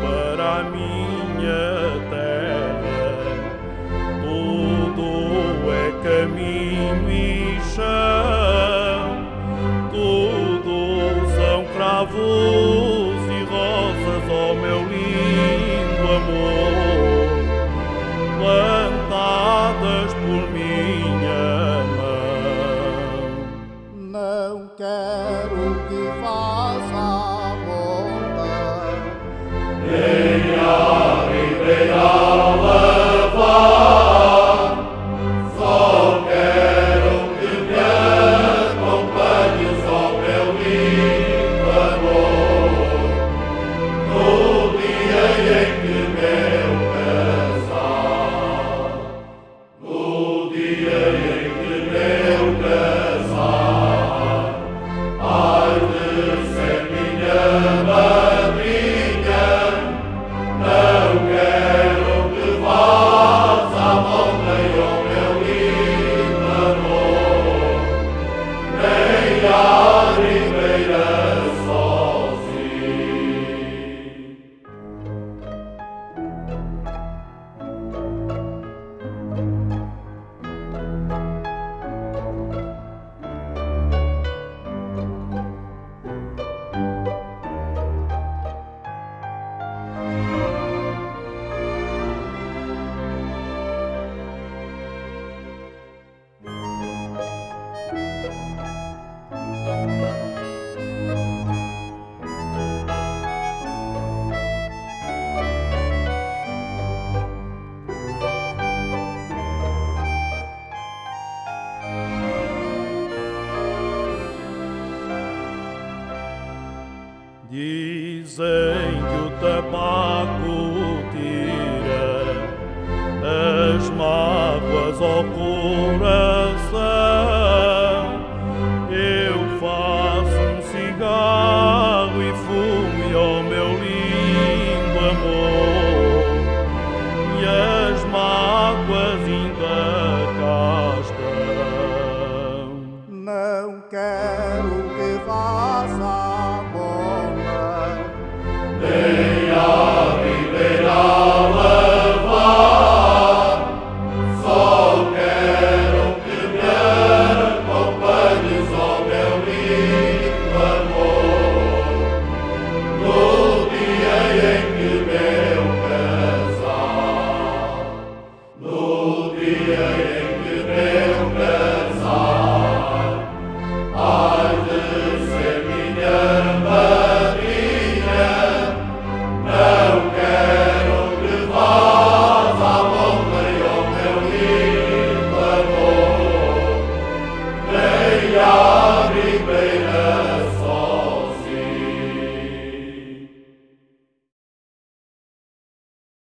para a minha terra. Tudo é caminho e chão, tudo são cravos e rosas, ó meu lindo amor, plantadas por minha mão. Não quero que faça Amen. Dizem que o tabaco tira as mágoas ao coração. Eu faço um cigarro e fumo ao meu lindo amor e as mágoas ainda castam. Não quero que vá. They are.